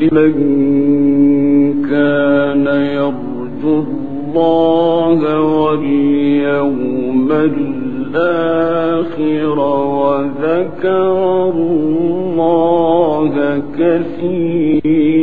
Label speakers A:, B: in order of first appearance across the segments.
A: لمن كان يرجو الله وذكر الله كثيرا.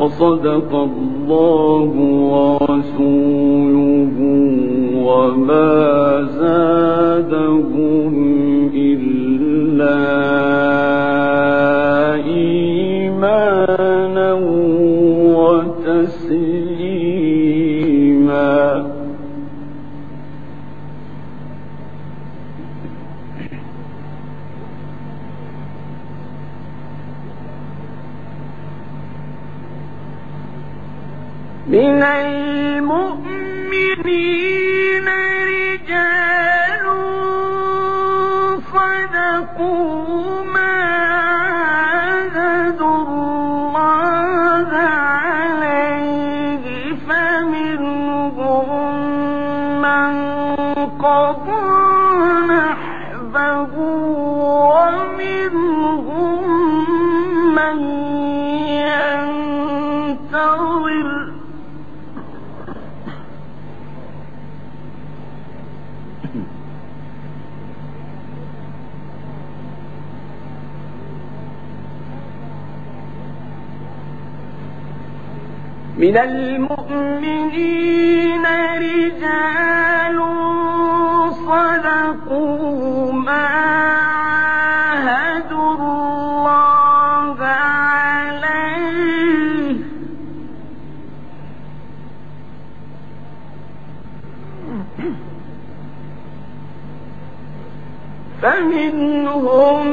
A: وصدق الله ورسوله وما زادهم إلا إيمانا من المؤمنين رجال صدقوا ما عاهدوا الله عليه. فمنهم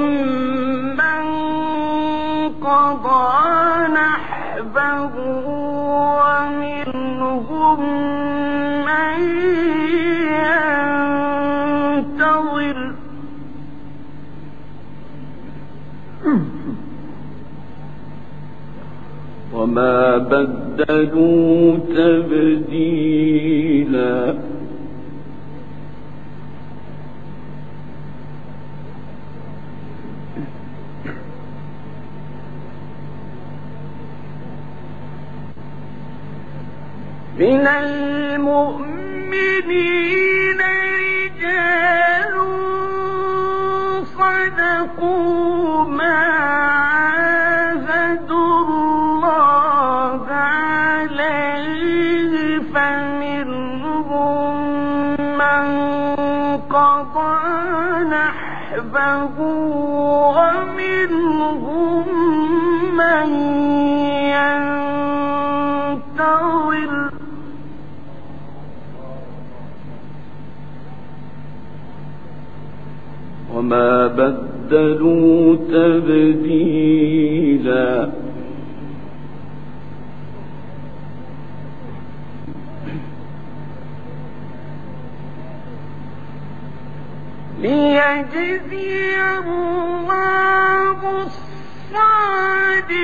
A: بدلوا تبديلا. من المؤمنين بدلوا تبديلا ليجزي الله الصادقين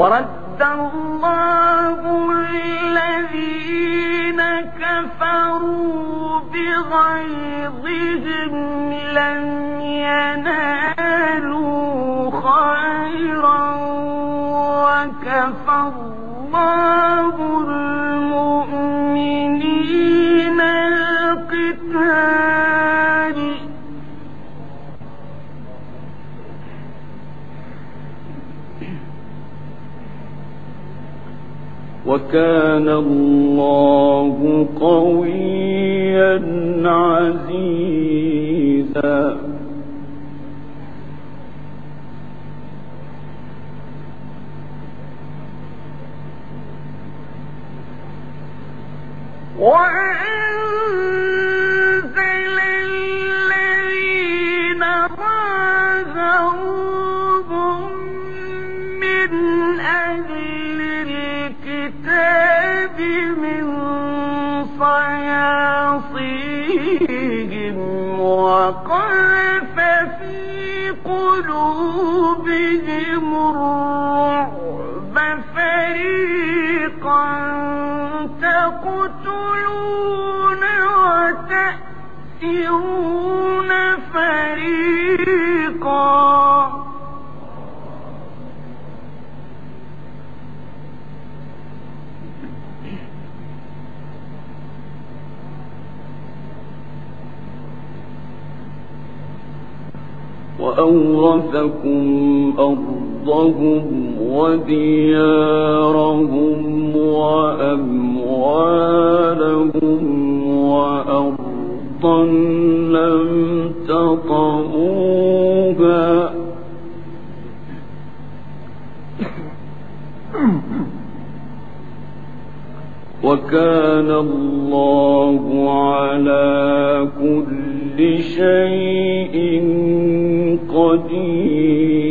A: ورد الله الذين كفروا بغيظهم لم ينالوا خيرا وكفى الله وكان الله قويا عزيزا. وأنزل وأورثكم أرضهم وديارهم وأموالهم وأرضا لم تطئوها. وكان الله على كل شيء قديرا.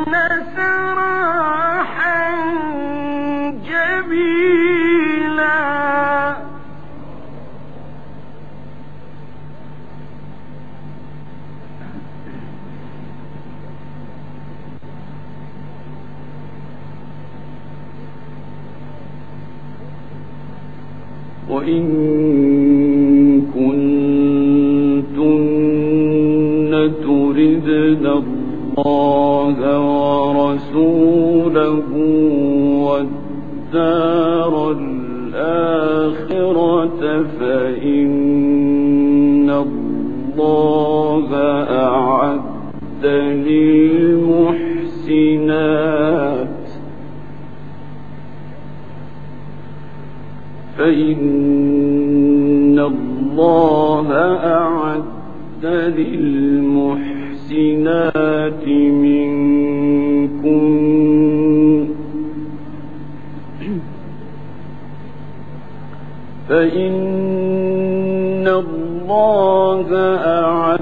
A: وإن للمحسنات منكن فإن الله أعد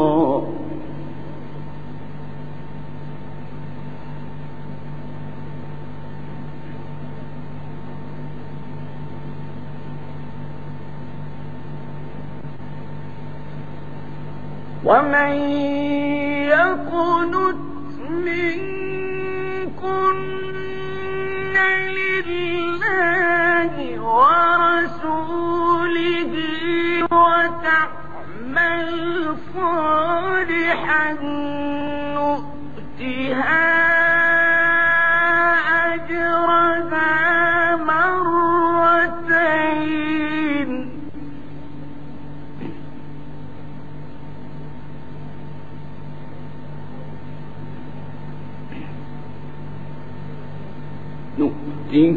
B: ومن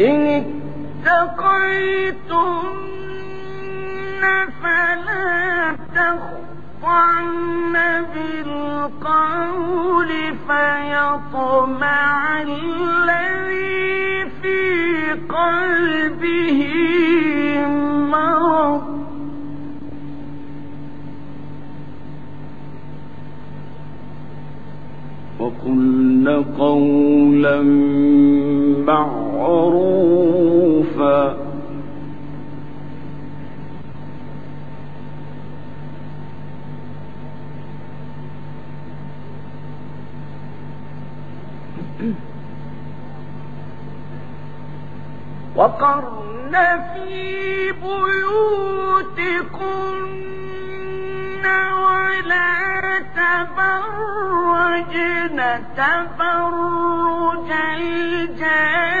B: إن اتقيتن فلا تخضعن بالقول فيطمع الذي في قلبه مرض.
A: وقلن قولا معروفا.
B: وقرن في بيوتكن ولا تبرجن تبرج الجاهلية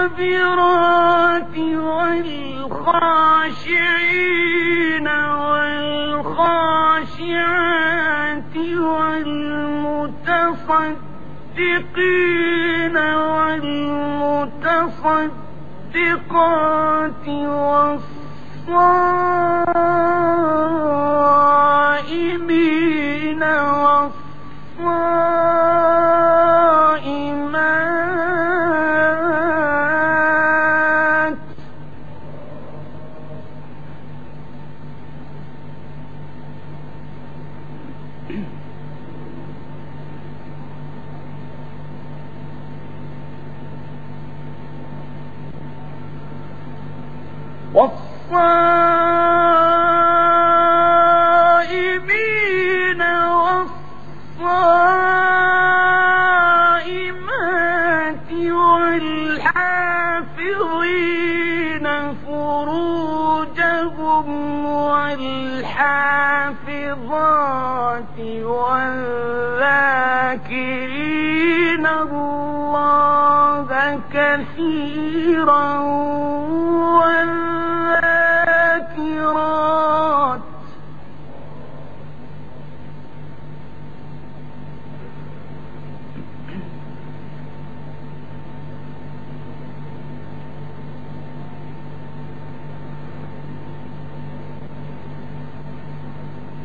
B: والصابرات والخاشعين والخاشعات والمتصدقين والمتصدقات والصائمين والصائمين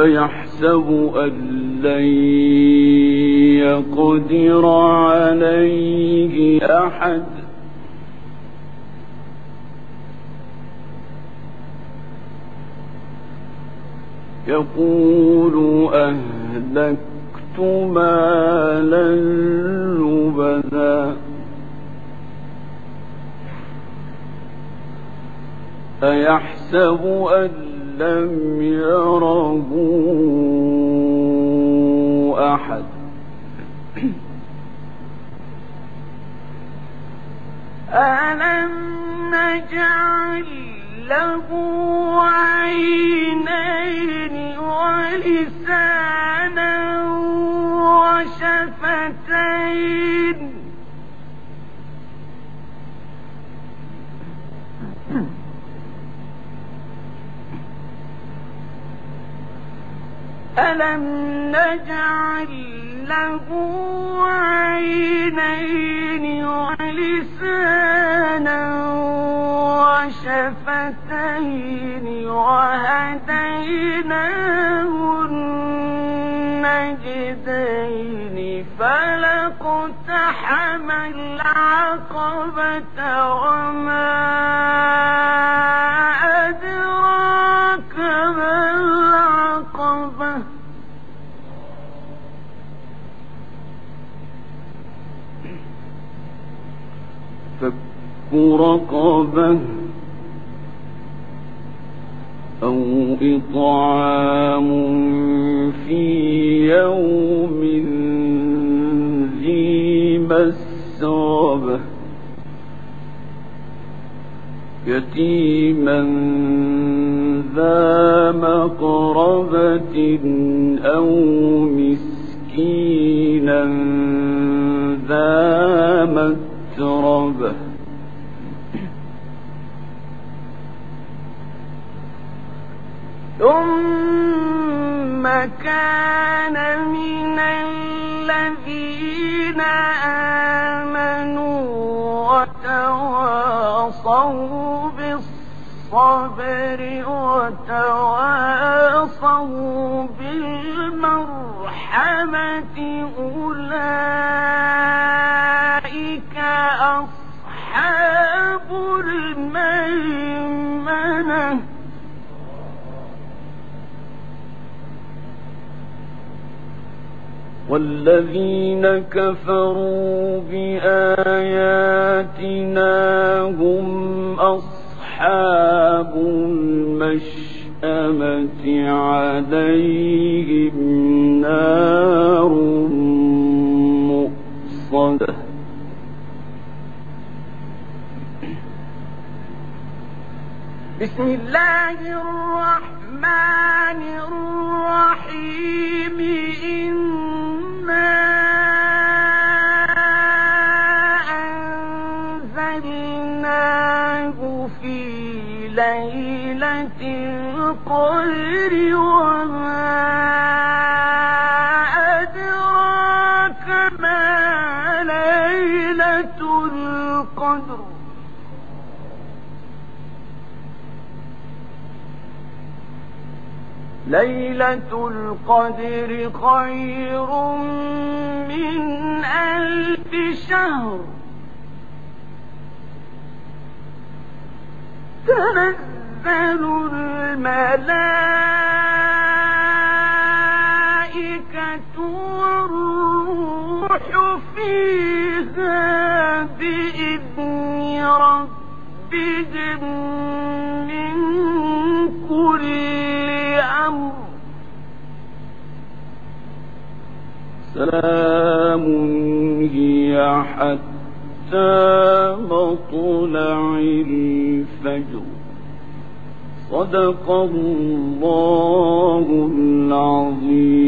A: فيحسب أن لن يقدر عليه أحد. يقول أهلكت مالا لبدا أيحسب أن لم يره أحد.
B: ألم نجعل له عينين ولسانا ألم نجعل له عينين ولسانا وشفتين وهديناه النجدين فلقتحم العقبة وما
A: رقبة أو إطعام في يوم ذي مسربة يتيما ذا مقربة أو مسكينا ذا متربة
B: ثم كان من الذين آمنوا وتواصوا بالصبر وتواصوا
A: والذين كفروا بآياتنا هم أصحاب المشأمة عليهم نار مؤصدة.
B: بسم الله الرحمن الرحيم. ليلة القدر خير من ألف شهر. تنزل الملائكة والروح فيها بإذن ربهم.
A: سلام هي حتى مطلع الفجر. صدق الله العظيم.